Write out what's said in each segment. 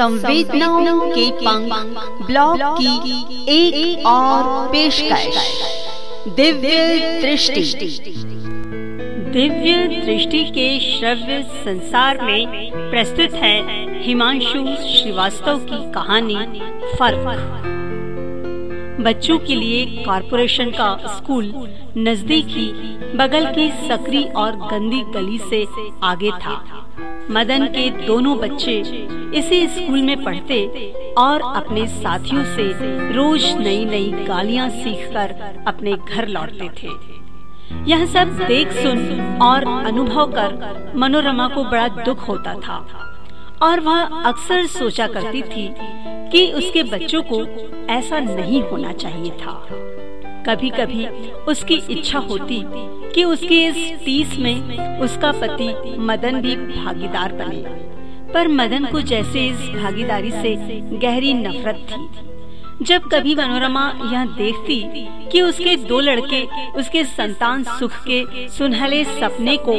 संवेदनाओं के पंख ब्लॉग की एक, एक और पेशकश। दिव्य दृष्टि। दिव्य दृष्टि के श्रव्य संसार में प्रस्तुत है हिमांशु श्रीवास्तव की कहानी फ़र्क। बच्चों के लिए कॉरपोरेशन का स्कूल नजदीकी बगल की सकरी और गंदी गली से आगे था। मदन के दोनों बच्चे इसी स्कूल में पढ़ते और अपने साथियों से रोज नई नई गालियाँ सीखकर अपने घर लौटते थे। यह सब देख सुन और अनुभव कर मनोरमा को बड़ा दुख होता था और वह अक्सर सोचा करती थी कि उसके बच्चों को ऐसा नहीं होना चाहिए था। कभी कभी उसकी इच्छा होती कि उसके इस तीस में उसका पति मदन भी भागीदार बने। पर मदन को जैसे इस भागीदारी से गहरी नफरत थी। जब कभी मनोरमा यह देखती कि उसके दो लड़के उसके संतान सुख के सुनहले सपने को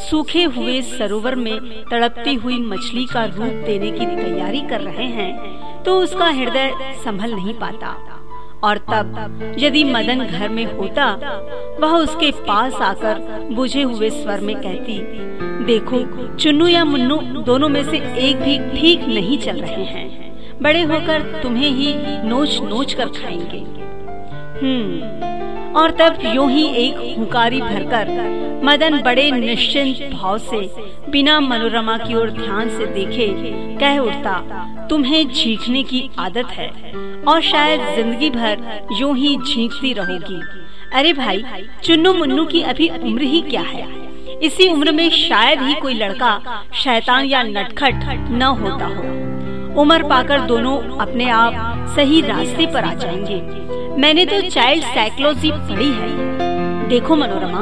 सूखे हुए सरोवर में तड़पती हुई मछली का रूप देने की तैयारी कर रहे हैं तो उसका हृदय संभल नहीं पाता। और तब यदि मदन घर में होता, वह उसके पास आकर बुझे हुए स्वर में कहती, देखो, चुन्नू या मुन्नू दोनों में से एक भी ठीक नहीं चल रहे हैं। बड़े होकर तुम्हें ही नोच नोच कर खाएँगे। हम्म और तब यूँ ही एक हुकारी भरकर मदन बड़े निश्चिंत भाव से बिना मनोरमा की ओर ध्यान से देखे, कह उठता, तुम्हें झींकने की आदत है और शायद ज़िंदगी भर यूँ ही झींकती रहोगी। अरे भाई, चुन्नू मुन्नू की अभी उम्र ही क्या है? इसी उम्र में शायद ही कोई लड़का शैतान या नटखट न होता हो। उम्र पाकर दोनों अपने आप सही रास्ते पर आ जाएँगे। मैंने तो चाइल्ड साइकोलॉजी पढ़ी है। देखो मनोरमा,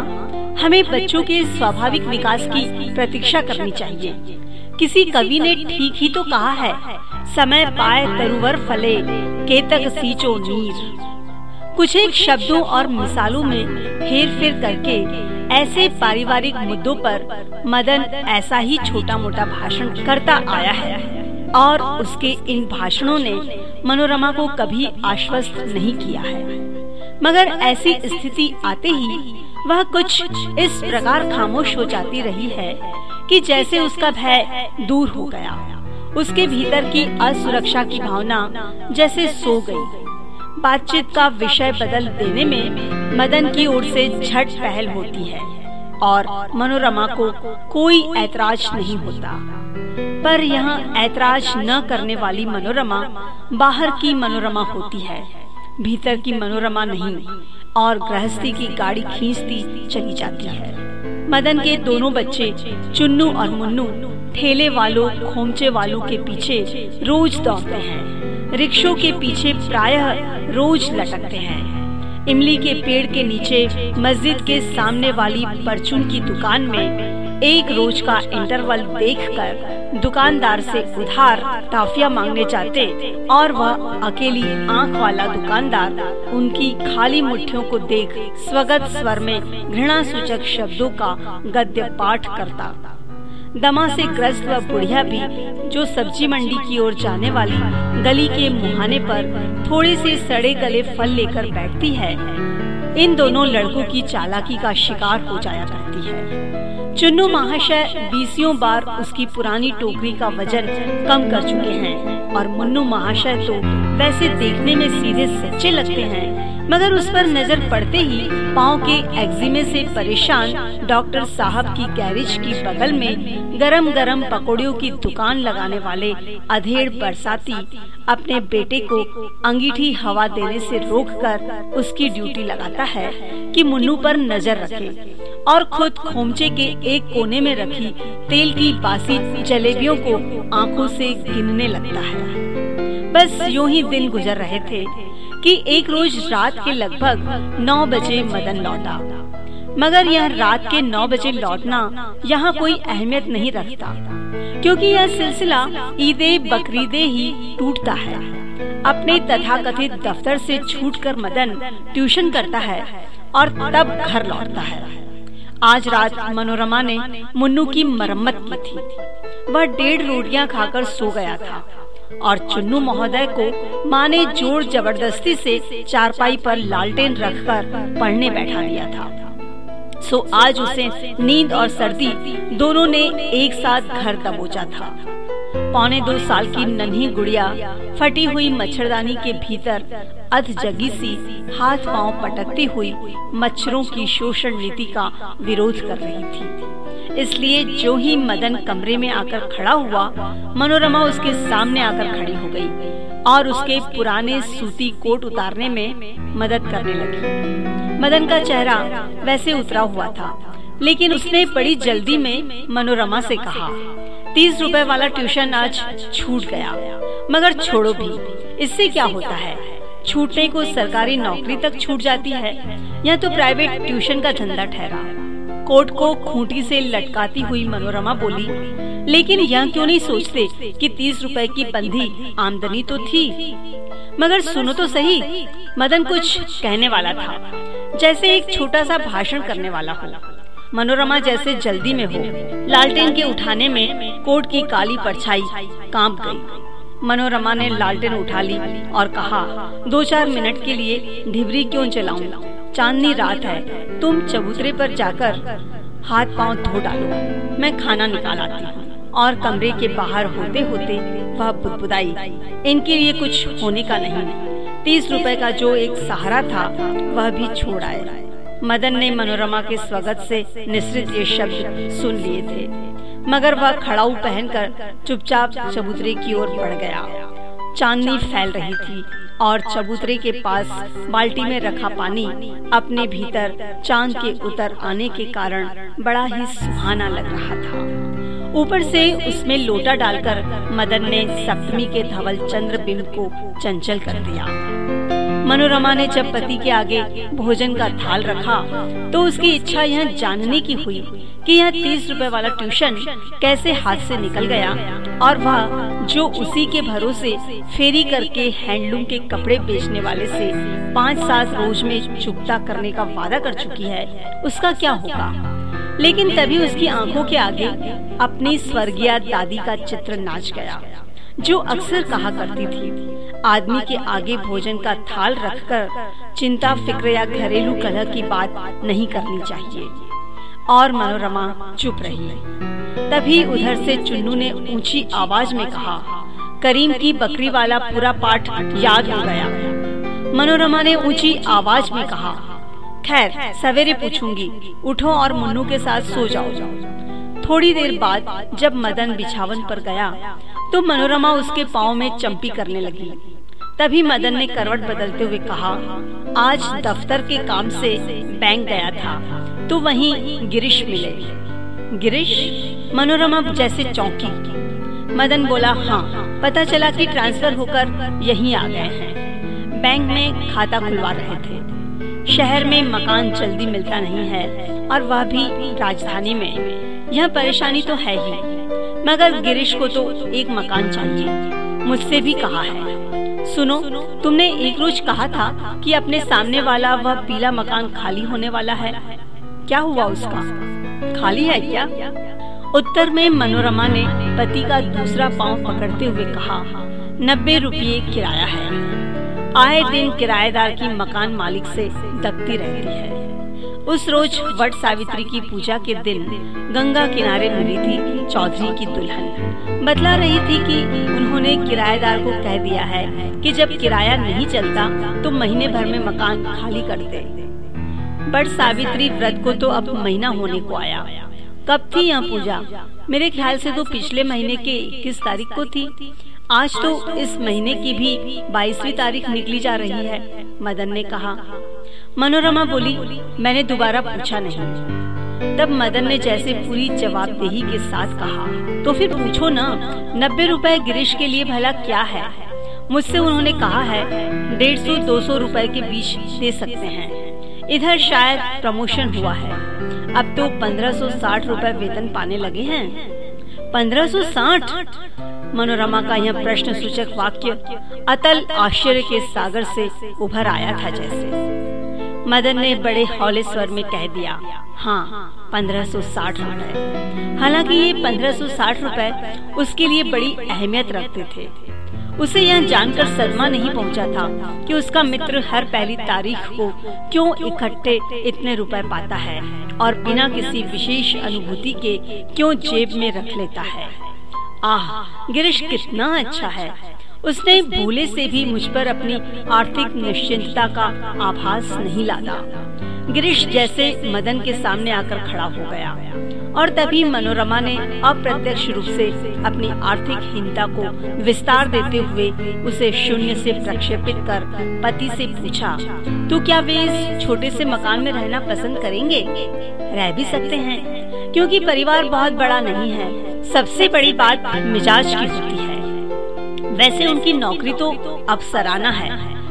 हमें बच्चों के स्वाभाविक विकास की प्रतीक्षा करनी चाहिए। किसी कवि ने ठीक ही तो कहा है, समय पाए तरुवर फले केतक सींचो नीर। कुछ एक शब्दों और मिसालों में हेर फेर करके, ऐसे पारिवारिक मुद्दों पर मदन ऐसा ही छोटा मोटा भाषण करता आया है। और उसके इन भाषणों ने मनोरमा को कभी आश्वस्त नहीं किया है। मगर ऐसी स्थिति आते ही वह कुछ इस प्रकार खामोश हो जाती रही है कि जैसे उसका भय दूर हो गया। उसके भीतर की असुरक्षा की भावना जैसे सो गई। बातचीत का विषय बदल देने में मदन की ओर से झट पहल होती है और मनोरमा को कोई ऐतराज नहीं होता। पर यहाँ ऐतराज न करने वाली मनोरमा बाहर की मनोरमा होती है, भीतर की मनोरमा नहीं, और गृहस्थी की गाड़ी खींचती चली जाती है। मदन के दोनों बच्चे, चुन्नू और मुन्नू, ठेले वालों, खोमचे वालों के पीछे रोज दौड़ते हैं। रिक्शों के पीछे प्रायः रोज लटकते हैं। इमली के पेड़ के नीचे मस्जिद के सामने वाली परचून की दुकान में एक रोज का इंटरवल देखकर दुकानदार से उधार टाफिया मांगने जाते और वह अकेली आँख वाला दुकानदार उनकी खाली मुट्ठियों को देख स्वगत स्वर में घृणा सूचक शब्दों का गद्य पाठ करता। दमा से ग्रस्त वह बुढ़िया भी, जो सब्ज़ी मंडी की ओर जाने वाली गली के मुहाने पर थोड़े से सड़े गले फल लेकर बैठती है, इन दोनों लड़कों की चालाकी का शिकार हो जाया करती है। चुन्नू महाशय बीसियों बार उसकी पुरानी टोकरी का वज़न कम कर चुके हैं और मुन्नू महाशय तो वैसे देखने में सीधे सच्चे लगते हैं। मगर उस पर नज़र पड़ते ही पाँव के एक्जिमे से परेशान डॉक्टर साहब की गैरेज की बगल में गरम गरम पकौड़ियों की दुकान लगाने वाले अधेड़ बरसाती अपने बेटे को अंगीठी हवा देने से रोककर उसकी ड्यूटी लगाता है कि मुन्नू पर नज़र रखे और खुद खोमचे के एक कोने में रखी तेल की बासी जलेबियों को आँखों से गिनने लगता है। बस यूँ ही दिन गुजर रहे थे कि एक रोज रात के लगभग नौ बजे मदन लौटा। मगर यह रात के नौ बजे लौटना यहाँ कोई अहमियत नहीं रखता, क्योंकि यह सिलसिला ईदे बकरीदे ही टूटता है। अपने तथाकथित दफ्तर से छूटकर मदन ट्यूशन करता है और तब घर लौटता है। आज रात मनोरमा ने मुन्नू की मरम्मत की थी। वह डेढ़ रोटियाँ खाकर सो गया था। और चुन्नू महोदय को माँ ने ज़ोर ज़बरदस्ती से चारपाई पर लालटेन रखकर पढ़ने बैठा दिया था। सो आज उसे नींद और सर्दी दोनों ने एक साथ घर दबोचा था। पौने दो साल की नन्ही गुड़िया फटी हुई मच्छरदानी के भीतर अध जगी सी हाथ पाँव पटकती हुई मच्छरों की शोषण नीति का विरोध कर रही थी। इसलिए जो ही मदन कमरे में आकर खड़ा हुआ, मनोरमा उसके सामने आकर खड़ी हो गई और उसके पुराने सूती कोट उतारने में मदद करने लगी। मदन का चेहरा वैसे उतरा हुआ था, लेकिन उसने बड़ी जल्दी में मनोरमा से कहा, तीस रुपए वाला ट्यूशन आज छूट गया, मगर छोड़ो भी, इससे क्या होता है? छूटने को सरकारी नौकरी तक छूट जाती है, या तो प्राइवेट ट्यूशन का धंधा ठहरा? कोट को खूंटी से लटकाती हुई मनोरमा बोली, लेकिन यह क्यों नहीं सोचते कि तीस रुपए की बंधी आमदनी तो थी मगर सुनो तो सही, मदन कुछ कहने वाला था, जैसे एक छोटा सा भाषण करने वाला हो मनोरमा जैसे जल्दी में हो, लालटेन के उठाने में कोट की काली परछाई काँप गई। मनोरमा ने लालटेन उठा ली और कहा, दो चार मिनट के लिए ढिबरी क्यों चलाऊं? चांदनी रात है। तुम चबूतरे पर जाकर हाथ पाँव धो डालो। मैं खाना निकाल आती हूँ और कमरे के बाहर होते होते वह बुदबुदाई, इनके लिए कुछ होने का नहीं। तीस रुपए का जो एक सहारा था, वह भी छोड़ आए। मदन ने मनोरमा के स्वागत से निश्चित ये शब्द सुन लिए थे। मगर वह खड़ाऊ पहनकर चुपचाप चबूतरे की ओर बढ़ गया। चांदनी फैल रही थी। और चबूतरे के पास बाल्टी में रखा पानी अपने भीतर चाँद के उतर आने के कारण बड़ा ही सुहाना लग रहा था। ऊपर से उसमें लोटा डालकर मदन ने सप्तमी के धवल चंद्र बिंब को चंचल कर दिया। मनोरमा ने जब पति के आगे भोजन का थाल रखा तो उसकी इच्छा यह जानने की हुई कि यह तीस रुपए वाला ट्यूशन कैसे हाथ से निकल गया और वह जो उसी के भरोसे फेरी करके हैंडलूम के कपड़े बेचने वाले से पाँच सात रोज में चुकता करने का वादा कर चुकी है, उसका क्या होगा? लेकिन तभी उसकी आँखों के आगे अपनी स्वर्गीय दादी का चित्र नाच गया, जो अक्सर कहा करती थी। आदमी के आगे भोजन का थाल रखकर चिंता, फ़िक्र या घरेलू कलह की बात नहीं करनी चाहिए। और मनोरमा चुप रही। तभी उधर से चुन्नू ने ऊँची आवाज़ में कहा, करीम की बकरी वाला पूरा पाठ याद हो गया। मनोरमा ने ऊँची आवाज़ में कहा, खैर, सवेरे पूछूँगी। उठो और मुन्नू के साथ सो जाओ। थोड़ी देर बाद जब मदन बिछावन पर गया तो मनोरमा उसके पाँव में चंपी करने लगी। तभी मदन ने करवट बदलते हुए कहा, आज दफ्तर के काम से बैंक गया था तो वहीं गिरीश मिले। गिरीश? मनोरमा जैसे चौंकी। मदन बोला हाँ पता चला कि ट्रांसफ़र होकर यहीं आ गए हैं। बैंक में खाता खुलवा रहे थे। शहर में मकान जल्दी मिलता नहीं है और वह भी राजधानी में। यह परेशानी तो है ही, मगर गिरीश को तो एक मकान चाहिए, मुझसे भी कहा है। सुनो, तुमने एक रोज कहा था कि अपने सामने वाला वह पीला मकान खाली होने वाला है। क्या हुआ उसका? खाली है क्या? उत्तर में मनोरमा ने पति का दूसरा पाँव पकड़ते हुए कहा, नब्बे रुपये किराया है। आए दिन किराएदार की मकान मालिक से दबती रहती है। उस रोज वट सावित्री की पूजा के दिन गंगा किनारे मिली थी चौधरी की दुल्हन। बतला रही थी कि उन्होंने किराएदार को कह दिया है कि जब किराया नहीं चलता तो महीने भर में मकान खाली कर दे। बट सावित्री व्रत को तो अब महीना होने को आया। कब थी यह पूजा? मेरे ख्याल से तो पिछले महीने के इक्कीस तारीख को थी। आज तो इस महीने की भी बाईसवीं तारीख निकली जा रही है, मदन ने कहा। मनोरमा बोली, मैंने दोबारा पूछा नहीं। तब मदन ने जैसे पूरी जवाबदेही के साथ कहा तो फिर पूछो ना, नब्बे रुपए गिरीश के लिए भला क्या है? मुझसे उन्होंने कहा है, डेढ़ सौ, दो सौ रूपए के बीच दे सकते हैं। इधर शायद प्रमोशन हुआ है। अब तो पंद्रह सौ साठ रूपए वेतन पाने लगे हैं। पंद्रह सौ साठ? मनोरमा का यह प्रश्न सूचक वाक्य अतल आश्चर्य के सागर से उभर आया था जैसे। मदन ने बड़े हौले स्वर में कह दिया हाँ पंद्रह सौ साठ रूपए। हालाँकि ये पंद्रह सौ साठ रूपए उसके लिए बड़ी अहमियत रखते थे। उसे यह जानकर सदमा नहीं पहुँचा था कि उसका मित्र हर पहली तारीख को क्यों इकट्ठे इतने रुपए पाता है और बिना किसी विशेष अनुभूति के क्यों जेब में रख लेता है। आह, गिरीश कितना अच्छा है। उसने भूले से भी मुझ पर अपनी आर्थिक निश्चिंतता का आभास नहीं लादा। गिरीश जैसे मदन के सामने आकर खड़ा हो गया और तभी मनोरमा ने अप्रत्यक्ष रूप से अपनी आर्थिक हीनता को विस्तार देते हुए उसे शून्य से प्रक्षेपित कर पति से पूछा तो क्या वे इस छोटे से मकान में रहना पसंद करेंगे? रह भी सकते हैं, क्योंकि परिवार बहुत बड़ा नहीं है। सबसे बड़ी बात मिजाज की होती है। वैसे उनकी नौकरी तो अफसराना है,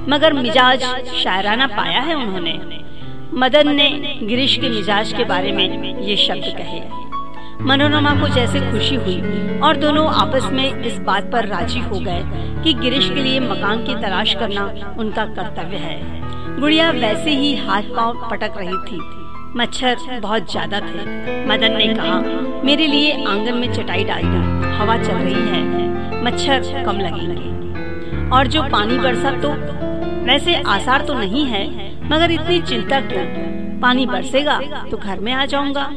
मगर मिजाज शायराना पाया है उन्होंने। मदन ने गिरीश के मिजाज के बारे में ये शब्द कहे। मनोरमा को जैसे खुशी हुई और दोनों आपस में इस बात पर राज़ी हो गए कि गिरीश के लिए मकान की तलाश करना उनका कर्तव्य है। गुड़िया वैसे ही हाथ पाँव पटक रही थी। मच्छर बहुत ज़्यादा थे। मदन ने कहा, मेरे लिए आँगन में चटाई डाल दी। हवा चल रही है, मच्छर कम लगेंगे। और जो पानी बरसा तो वैसे आसार तो नहीं है, मगर इतनी चिंता क्यों पानी बरसेगा तो घर में आ जाऊँगा।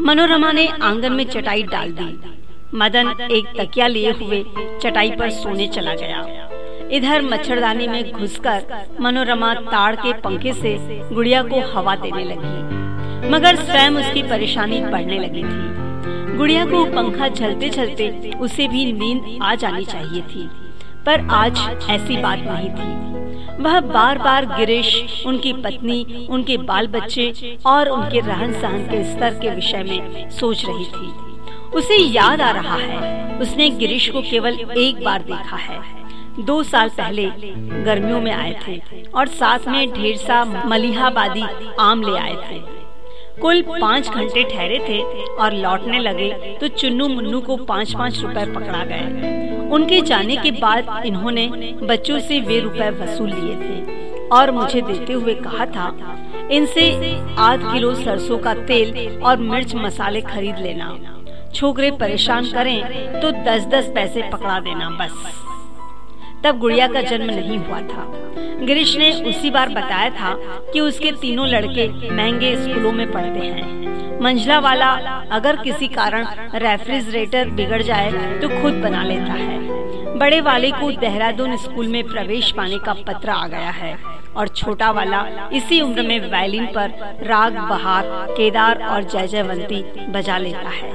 मनोरमा ने आँगन में चटाई डाल दी। मदन एक तकिया लिए हुए चटाई पर सोने चला गया। इधर मच्छरदानी में घुसकर मनोरमा ताड़ के पंखे से गुड़िया को हवा देने लगी। मगर स्वयं उसकी परेशानी बढ़ने लगी थी। गुड़िया को पंखा चलते चलते उसे भी नींद आ जानी चाहिए थी, पर आज ऐसी बात नहीं थी। वह बार बार गिरीश, उनकी पत्नी, उनके बाल बच्चे और उनके रहन सहन के स्तर के विषय में सोच रही थी। उसे याद आ रहा है, उसने गिरीश को केवल एक बार देखा है। दो साल पहले गर्मियों में आए थे और साथ में ढेर सा मलिहाबादी आम ले आए थे। कुल पाँच घंटे ठहरे थे और लौटने लगे तो चुन्नू मुन्नू को पाँच पाँच रुपए पकड़ा गए। उनके जाने के बाद इन्होंने बच्चों से वे रुपए वसूल लिए थे और मुझे देते हुए कहा था, इनसे आध किलो सरसों का तेल और मिर्च मसाले खरीद लेना। छोकरे परेशान करें तो दस दस पैसे पकड़ा देना बस। तब गुड़िया का जन्म नहीं हुआ था। गिरीश ने उसी बार बताया था कि उसके तीनों लड़के महँगे स्कूलों में पढ़ते हैं। मंझला वाला अगर किसी कारण रेफ्रिजरेटर बिगड़ जाए तो खुद बना लेता है। बड़े वाले को देहरादून स्कूल में प्रवेश पाने का पत्र आ गया है और छोटा वाला इसी उम्र में वायलिन पर राग बहार केदार और जय जयवंती बजा लेता है।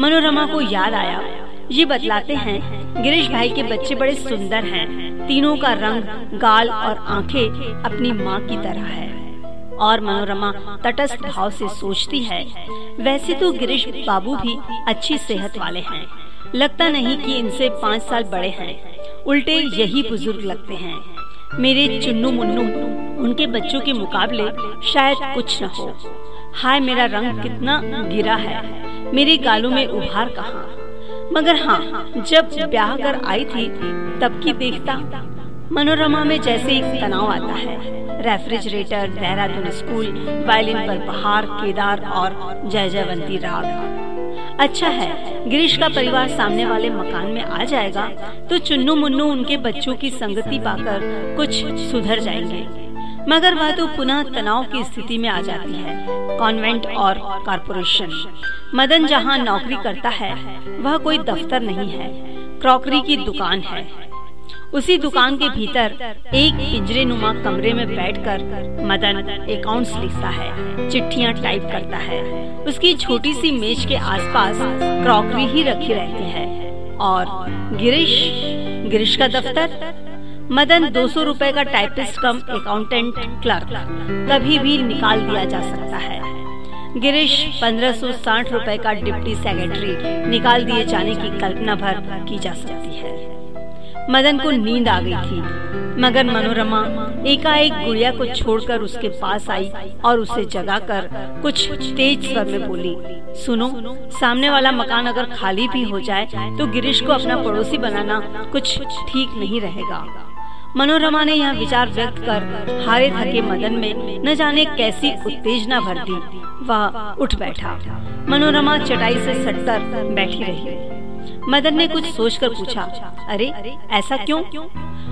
मनोरमा को याद आया। ये बतलाते हैं, गिरीश भाई के बच्चे बड़े सुंदर हैं। तीनों का रंग गाल और आँखें अपनी माँ की तरह है। और मनोरमा तटस्थ भाव से सोचती है, वैसे तो गिरीश बाबू भी अच्छी सेहत वाले हैं। लगता नहीं कि इनसे पाँच साल बड़े हैं। उल्टे यही बुज़ुर्ग लगते हैं। मेरे चुन्नू मुन्नू, उनके बच्चों के मुकाबले शायद कुछ न हो। हाय, मेरा रंग कितना गिरा है। मेरे गालों में उभार कहाँ? मगर हाँ जब ब्याह कर आई थी, तब की देखता, मनोरमा में जैसे एक तनाव आता है। रेफ्रिजरेटर, देहरादून स्कूल, वायलिन पर बहार, केदार और जय जयवंती राग। अच्छा है, गिरीश का परिवार सामने वाले मकान में आ जाएगा तो चुन्नू मुन्नू उनके बच्चों की संगति पाकर कुछ सुधर जाएँगे। मगर वह तो पुनः तनाव की स्थिति में आ जाती है। कॉन्वेंट और कारपोरेशन। मदन जहाँ नौकरी करता है, वह कोई दफ्तर नहीं है। क्रॉकरी की दुकान है। उसी दुकान के भीतर एक पिंजरे नुमा कमरे में बैठकर मदन अकाउंट्स लिखता है, चिट्ठियाँ टाइप करता है। उसकी छोटी सी मेज के आसपास क्रॉकरी ही रखी रहती है। और गिरीश गिरीश का दफ्तर? मदन दो सौ रूपए का टाइपिस्ट कम अकाउंटेंट क्लर्क कभी भी निकाल दिया जा सकता है। गिरीश पंद्रह सौ साठ रूपए का डिप्टी सेक्रेटरी निकाल दिए जाने की कल्पना भर की जा सकती है। मदन को नींद आ गई थी, मगर मनोरमा एकाएक गुड़िया को छोड़कर उसके पास आई और उसे जगाकर कुछ तेज स्वर में बोली, सुनो, सामने वाला मकान अगर खाली भी हो जाए तो गिरीश को अपना पड़ोसी बनाना कुछ ठीक नहीं रहेगा। मनोरमा ने यह विचार व्यक्त कर हारे थके मदन में न जाने कैसी उत्तेजना भर दी वह उठ बैठा। मनोरमा चटाई से सटकर बैठी रही। मदन ने कुछ सोचकर पूछा, अरे, ऐसा क्यों?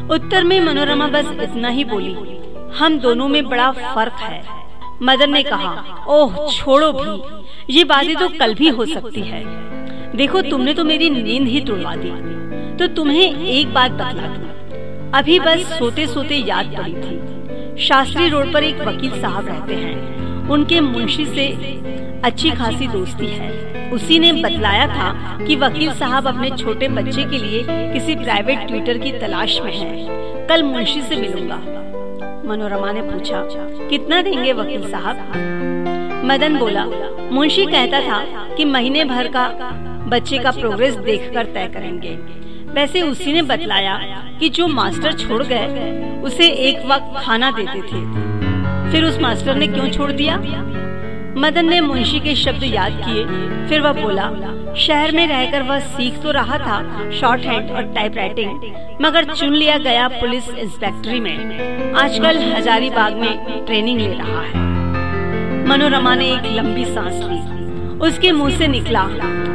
उत्तर में मनोरमा बस इतना ही बोली, हम दोनों में बड़ा फ़र्क है। मदन ने कहा, ओह, छोड़ो भी। ये बातें तो कल भी हो सकती है। देखो, तुमने तो मेरी नींद ही तोड़वा दी। तो तुम्हें एक बात बतला दू। अभी बस सोते सोते याद पड़ी थी। शास्त्री रोड पर एक वकील साहब रहते हैं। उनके मुंशी से अच्छी खासी दोस्ती है। उसी ने बतलाया था कि वकील साहब अपने छोटे बच्चे के लिए किसी प्राइवेट ट्विटर की तलाश में हैं। कल मुंशी से मिलूँगा। मनोरमा ने पूछा, कितना देंगे वकील साहब? मदन बोला, मुंशी कहता था कि महीने भर का बच्चे का प्रोग्रेस देखकर तय करेंगे। वैसे उसी ने बतलाया कि जो मास्टर छोड़ गए, उसे एक वक्त खाना देते थे। फिर उस मास्टर ने क्यों छोड़ दिया? मदन ने मुंशी के शब्द याद किए। फिर वह बोला, शहर में रहकर वह सीख तो रहा था शॉर्ट हैंड और टाइपराइटिंग मगर चुन लिया गया पुलिस इंस्पेक्टरी में। आजकल हजारीबाग में ट्रेनिंग ले रहा है। मनोरमा ने एक लंबी सांस ली। उसके मुँह से निकला,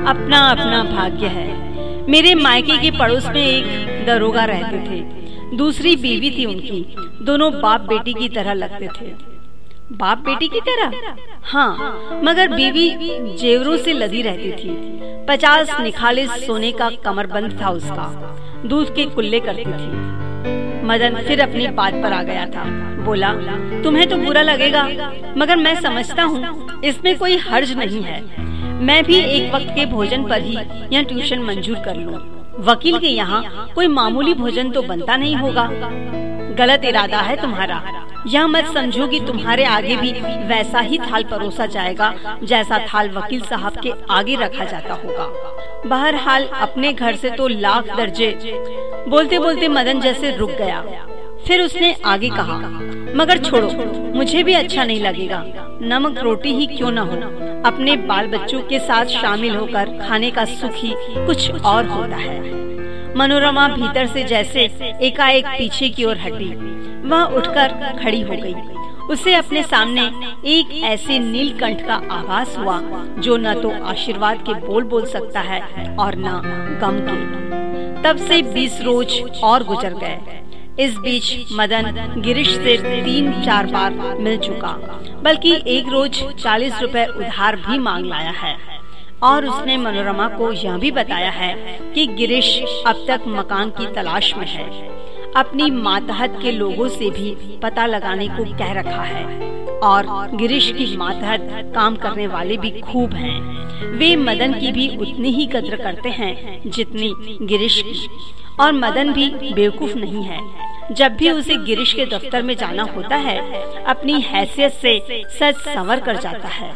अपना अपना भाग्य है। मेरे मायके के पड़ोस में एक दरोगा रहते थे। दूसरी बीवी थी उनकी। दोनों बाप बेटी की तरह लगते थे। बाप बेटी की तरह? हाँ मगर बीवी जेवरों से लदी रहती थी। पचास निखालिस सोने का कमरबंद था उसका। दूध के कुल्ले करती थी। मदन फिर अपनी बात पर आ गया था। बोला, तुम्हें तो बुरा लगेगा, मगर मैं समझता हूँ, इसमें कोई हर्ज नहीं है। मैं भी एक वक्त के भोजन पर ही यह ट्यूशन मंजूर कर लूँ। वकील के यहाँ कोई मामूली भोजन तो बनता नहीं होगा। गलत इरादा है तुम्हारा। यह मत समझो कि तुम्हारे आगे भी वैसा ही थाल परोसा जाएगा जैसा थाल वकील साहब के आगे रखा जाता होगा। बहरहाल, अपने घर से तो लाख दर्जे। बोलते बोलते मदन जैसे रुक गया। फिर उसने आगे कहा मगर छोड़ो, मुझे भी अच्छा नहीं लगेगा। नमक रोटी ही क्यों न हो? अपने बाल बच्चों के साथ शामिल होकर खाने का सुख ही कुछ और होता है। मनोरमा भीतर से जैसे एकाएक पीछे की ओर हटी, वह उठकर खड़ी हो गई। उसे अपने सामने एक ऐसे नीलकंठ का आभास हुआ, जो न तो आशीर्वाद के बोल बोल सकता है और न गम के। तब से बीस रोज और गुजर गए। इस बीच मदन, गिरीश से तीन, चार बार मिल चुका। बल्कि एक रोज चालीस रुपए उधार भी मांग लाया है। और उसने मनोरमा को यह भी बताया है कि गिरीश अब तक मकान की तलाश में है। अपनी मातहत के लोगों से भी पता लगाने को कह रखा है। और गिरीश की मातहत काम करने वाले भी खूब हैं। वे मदन की भी उतनी ही कद्र करते हैं जितनी गिरीश की। और मदन भी बेवकूफ़ नहीं है। जब भी उसे गिरीश के दफ्तर में जाना होता है, अपनी हैसियत से सच संवर कर जाता है।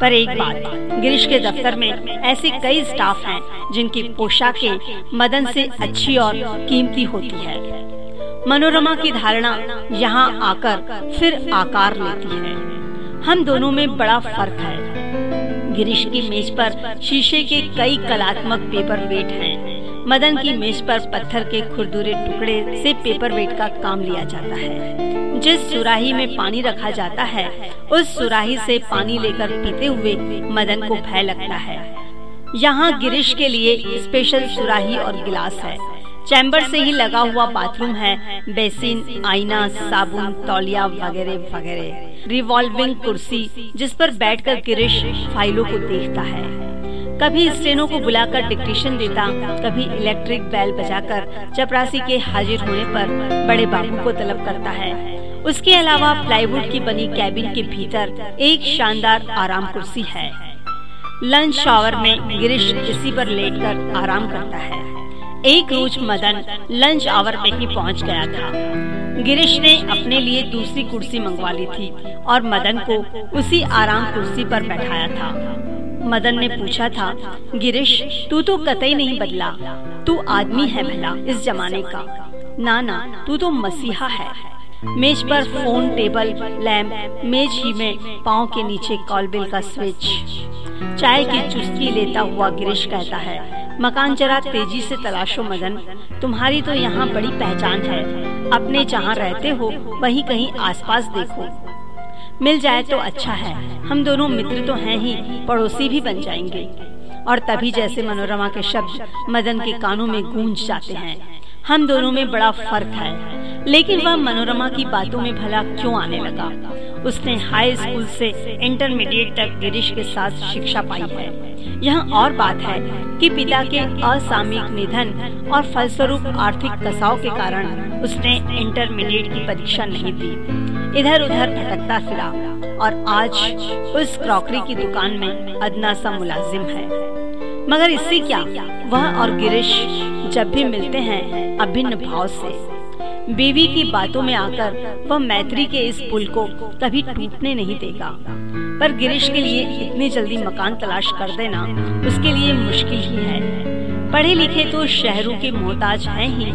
पर एक बात, गिरीश के दफ्तर में ऐसे कई स्टाफ हैं, जिनकी पोशाकें मदन से अच्छी और कीमती होती है। मनोरमा की धारणा यहाँ आकर फिर आकार लेती है। हम दोनों में बड़ा फ़र्क है। गिरीश की मेज पर शीशे के कई कलात्मक पेपर वेट हैं। मदन की मेज पर पत्थर के खुरदुरे टुकड़े से पेपर वेट का काम लिया जाता है। जिस सुराही में पानी रखा जाता है, उस सुराही से पानी लेकर पीते हुए मदन को भय लगता है। यहाँ गिरीश के लिए स्पेशल सुराही और गिलास है। चैम्बर से ही लगा हुआ बाथरूम है, बेसिन, आईना, साबुन, तौलिया वगैरह वगैरह। रिवॉल्विंग कुर्सी, जिस पर बैठकर गिरीश फाइलों को देखता है। कभी स्टेनो को बुलाकर डिक्टेशन देता, कभी इलेक्ट्रिक बैल बजाकर चपरासी के हाजिर होने पर बड़े बाबू को तलब करता है। उसके अलावा प्लाईवुड की बनी कैबिन के भीतर एक शानदार आराम कुर्सी है। लंच आवर में गिरीश इसी पर लेटकर आराम करता है। एक रोज मदन लंच आवर में ही पहुँच गया था। गिरीश ने अपने लिए दूसरी कुर्सी मंगवा ली थी और मदन को उसी आराम कुर्सी पर बैठाया था। मदन ने पूछा था, गिरीश, तू तो कतई नहीं बदला। तू आदमी है भला इस जमाने का। ना तू तो मसीहा है। मेज पर फ़ोन, टेबल लैम्प मेज ही में पाँव के नीचे कॉलबिल का स्विच। चाय की चुस्की लेता हुआ गिरीश कहता है, मकान जरा तेज़ी से तलाशो मदन। तुम्हारी तो यहाँ बड़ी पहचान है। अपने जहाँ रहते हो, वहीं कहीं आसपास देखो। मिल जाए तो अच्छा है। हम दोनों मित्र तो हैं ही, पड़ोसी भी बन जाएँगे। और तभी जैसे मनोरमा के शब्द मदन के कानों में गूंज जाते हैं। हम दोनों में बड़ा फ़र्क है। लेकिन वह मनोरमा की बातों में भला क्यों आने लगा? उसने हाई स्कूल से इंटरमीडिएट तक गिरीश के साथ शिक्षा पाई है। यह और बात है कि पिता के असामयिक निधन और फलस्वरूप आर्थिक कसाव के कारण उसने इंटरमीडिएट की परीक्षा नहीं दी। इधर उधर भटकता फिरा। और आज उस क्रॉकरी की दुकान में अदना सा मुलाजिम है। मगर इससे क्या? वह और गिरीश जब भी मिलते हैं, अभिन्न भाव से। बीवी की बातों में आकर वह मैत्री के इस पुल को कभी टूटने नहीं देगा। पर गिरीश के लिए इतनी जल्दी मकान तलाश कर देना उसके लिए मुश्किल ही है। पढ़े लिखे तो शहरों के मोहताज हैं ही।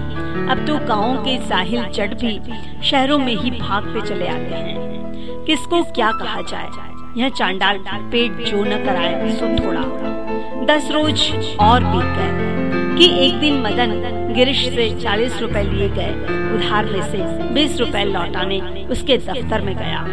अब तो गाँव के साहिल जट भी शहरों में ही भागते चले आते हैं। किसको क्या कहा जाए? यह चांडाल पेट जो न कराए, सो थोड़ा। दस रोज और बीत गए कि एक दिन मदन गिरीश से चालीस रुपए लिए गए। उधार में से बीस रुपए लौटाने उसके दफ्तर में गया।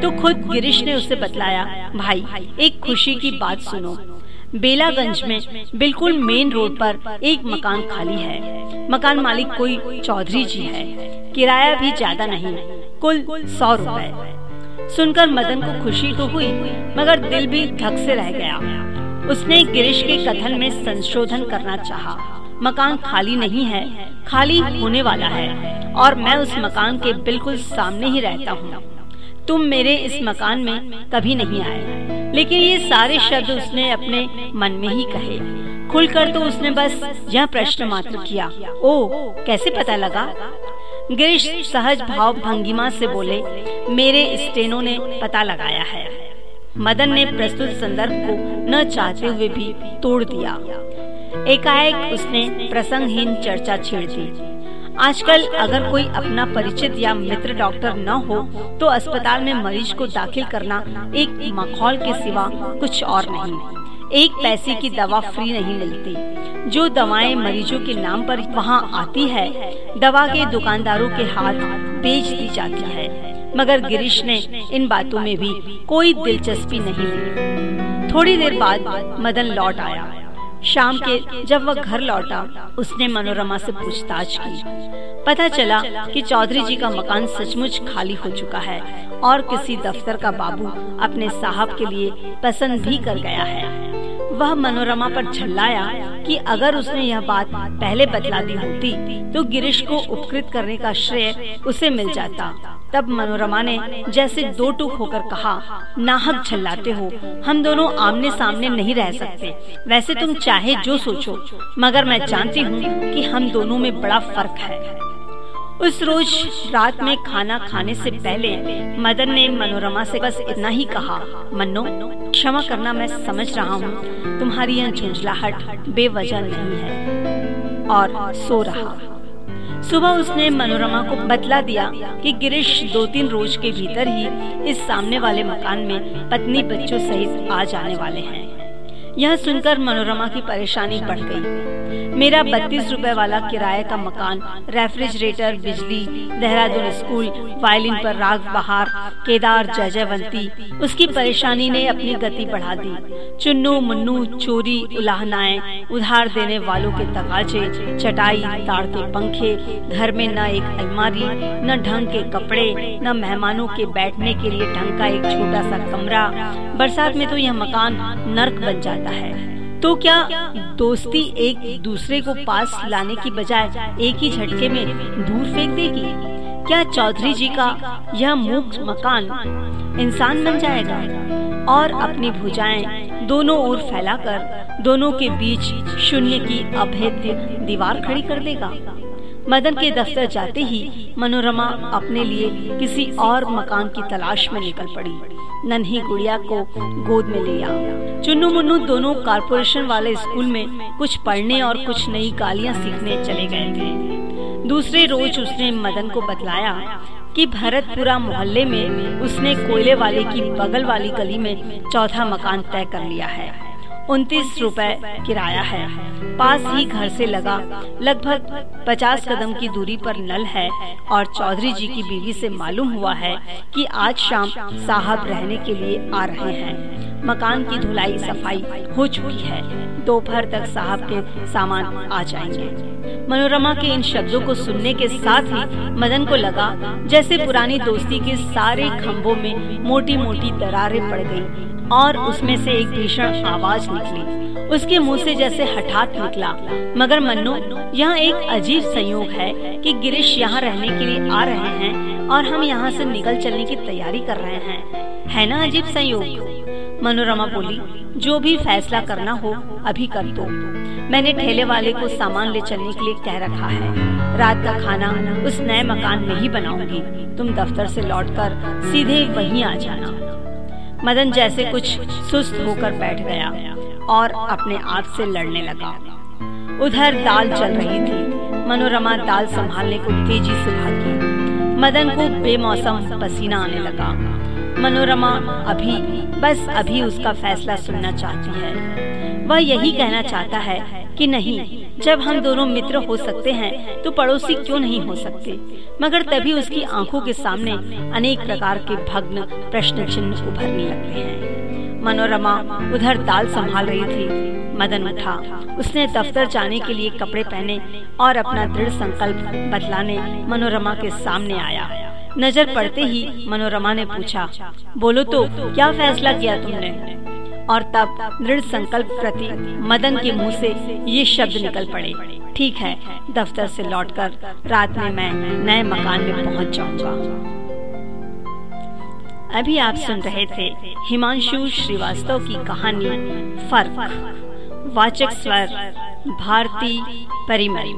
तो खुद गिरीश ने उसे बतलाया, भाई, एक खुशी की बात सुनो। बेलागंज में बिल्कुल मेन रोड पर एक मकान खाली है। मकान मालिक कोई चौधरी जी है। किराया भी ज़्यादा नहीं, कुल सौ रुपए। सुनकर मदन को खुशी तो हुई, मगर दिल भी धक से रह गया। उसने गिरीश के कथन में संशोधन करना चाहा। मकान खाली नहीं है, खाली होने वाला है, और मैं उस मकान के बिल्कुल सामने ही रहता हूँ। तुम मेरे इस मकान में कभी नहीं आए। लेकिन ये सारे शब्द उसने अपने मन में ही कहे। खुलकर तो उसने बस यह प्रश्न मात्र किया, ओ, कैसे पता लगा? गिरीश सहज भाव भंगिमा से बोले, मेरे स्टेनो ने पता लगाया है। मदन ने प्रस्तुत संदर्भ को न चाहते हुए भी तोड़ दिया। एकाएक उसने प्रसंगहीन चर्चा छेड़ दी। आजकल अगर कोई अपना परिचित या मित्र डॉक्टर न हो तो अस्पताल में मरीज़ को दाखिल करना एक मखौल के सिवा कुछ और नहीं। एक पैसे की दवा फ्री नहीं मिलती। जो दवाएँ मरीजों के नाम पर वहाँ आती है, दवा के दुकानदारों के हाथ बेच दी जाती है। मगर गिरीश ने इन बातों में भी कोई दिलचस्पी नहीं ली। थोड़ी देर बाद मदन लौट आया। शाम के जब वह घर लौटा, उसने मनोरमा से पूछताछ की। पता चला कि चौधरी जी का मकान सचमुच खाली हो चुका है और किसी दफ्तर का बाबू अपने साहब के लिए पसंद भी कर गया है। वह मनोरमा पर झल्लाया कि अगर उसने यह बात पहले बतला दी होती तो गिरीश को उपकृत करने का श्रेय उसे मिल जाता। तब मनोरमा ने जैसे दो टूक होकर कहा, नाहक झल्लाते हो, हम दोनों आमने सामने नहीं रह सकते। वैसे तुम चाहे जो सोचो, मगर मैं जानती हूँ कि हम दोनों में बड़ा फ़र्क है। उस रोज रात में खाना खाने से पहले मदन ने मनोरमा से बस इतना ही कहा, मन्नो, क्षमा करना मैं समझ रहा हूँ, तुम्हारी यह झुंझलाहट बेवजह नहीं है। और सो रहा। सुबह उसने मनोरमा को बतला दिया कि गिरीश दो तीन रोज के भीतर ही इस सामने वाले मकान में पत्नी बच्चों सहित आ जाने वाले हैं। यह सुनकर मनोरमा की परेशानी बढ़ गई। मेरा बत्तीस रुपए वाला किराए का मकान, रेफ्रिजरेटर, बिजली, देहरादून स्कूल, वायलिन पर राग बहार, केदार, जय जयवंती, उसकी परेशानी ने अपनी गति बढ़ा दी। चुन्नू, मुन्नू, चोरी, उलाहनाएँ, उधार देने वालों के तकाजे चटाई ताड़ते पंखे, घर में न एक अलमारी, न ढंग के कपड़े, न मेहमानों के बैठने के लिए ढंग का एक छोटा सा कमरा। बरसात में तो यह मकान नर्क बन जाता। जाता है। तो क्या दोस्ती एक दूसरे को पास लाने की बजाय एक ही झटके में दूर फेंक देगी? क्या चौधरी जी का यह मुक्त मकान इंसान बन जाएगा? और अपनी भुजाएँ दोनों ओर फैलाकर दोनों के बीच शून्य की अभेद्य दीवार खड़ी कर देगा। मदन के दफ्तर जाते ही मनोरमा अपने लिए किसी और मकान की तलाश में निकल पड़ी। नन्ही गुड़िया को गोद में लिया चुन्नू मुन्नू दोनों कारपोरेशन वाले स्कूल में कुछ पढ़ने और कुछ नई गालियाँ सीखने चले गए थे। दूसरे रोज उसने मदन को बतलाया कि भरतपुरा मोहल्ले में उसने कोयले वाले की बगल वाली गली में चौथा मकान तय कर लिया है। उनतीस रूपए किराया है। पास ही घर से लगा। लगभग पचास कदम की दूरी पर नल है और चौधरी जी की बीवी से मालूम हुआ है कि आज शाम साहब रहने के लिए आ रहे हैं। मकान की धुलाई सफ़ाई हो चुकी है। दोपहर तक साहब के सामान आ जाएँगे। मनोरमा के इन शब्दों को सुनने के साथ ही मदन को लगा जैसे पुरानी दोस्ती के सारे खम्भों में मोटी मोटी दरारें पड़ गई और उसमें से एक भीषण आवाज़ निकली। उसके मुँह से जैसे हठात निकला। मगर मन्नू, यह एक अजीब संयोग है कि गिरीश यहाँ रहने के लिए आ रहे हैं और हम यहाँ से निकल चलने की तैयारी कर रहे हैं। है ना अजीब संयोग? मनोरमा बोली, जो भी फैसला करना हो, अभी कर दो। मैंने ठेले वाले को सामान ले चलने के लिए कह रखा है। रात का खाना उस नए मकान में ही बनाऊँगी। तुम दफ्तर से लौटकर सीधे वहीं आ जाना। मदन जैसे कुछ सुस्त होकर बैठ गया और अपने आप से लड़ने लगा। उधर दाल चल रही थी। मनोरमा दाल संभालने को तेज़ी से भागी। मदन को बेमौसम पसीना आने लगा। मनोरमा अभी, बस अभी उसका फैसला सुनना चाहती है। वह यही कहना चाहता है कि नहीं, जब हम दोनों मित्र हो सकते हैं तो पड़ोसी क्यों नहीं हो सकते? मगर तभी उसकी आँखों के सामने अनेक प्रकार के भग्न प्रश्न चिन्ह उभरने लगते हैं। मनोरमा उधर दाल संभाल रही थी। मदन उठा। उसने दफ्तर जाने के लिए कपड़े पहने और अपना दृढ़ संकल्प बतलाने मनोरमा के सामने आया। नज़र पड़ते ही मनोरमा ने पूछा, बोलो तो क्या फैसला किया तुमने? और तब दृढ़ संकल्प प्रति मदन के मुँह से ये शब्द निकल पड़े, ठीक है, दफ्तर से लौटकर रात में मैं नए मकान में पहुँच जाऊँगा। अभी आप सुन रहे थे हिमांशु श्रीवास्तव की कहानी, फ़र्क, वाचक स्वर, भारती परिमरी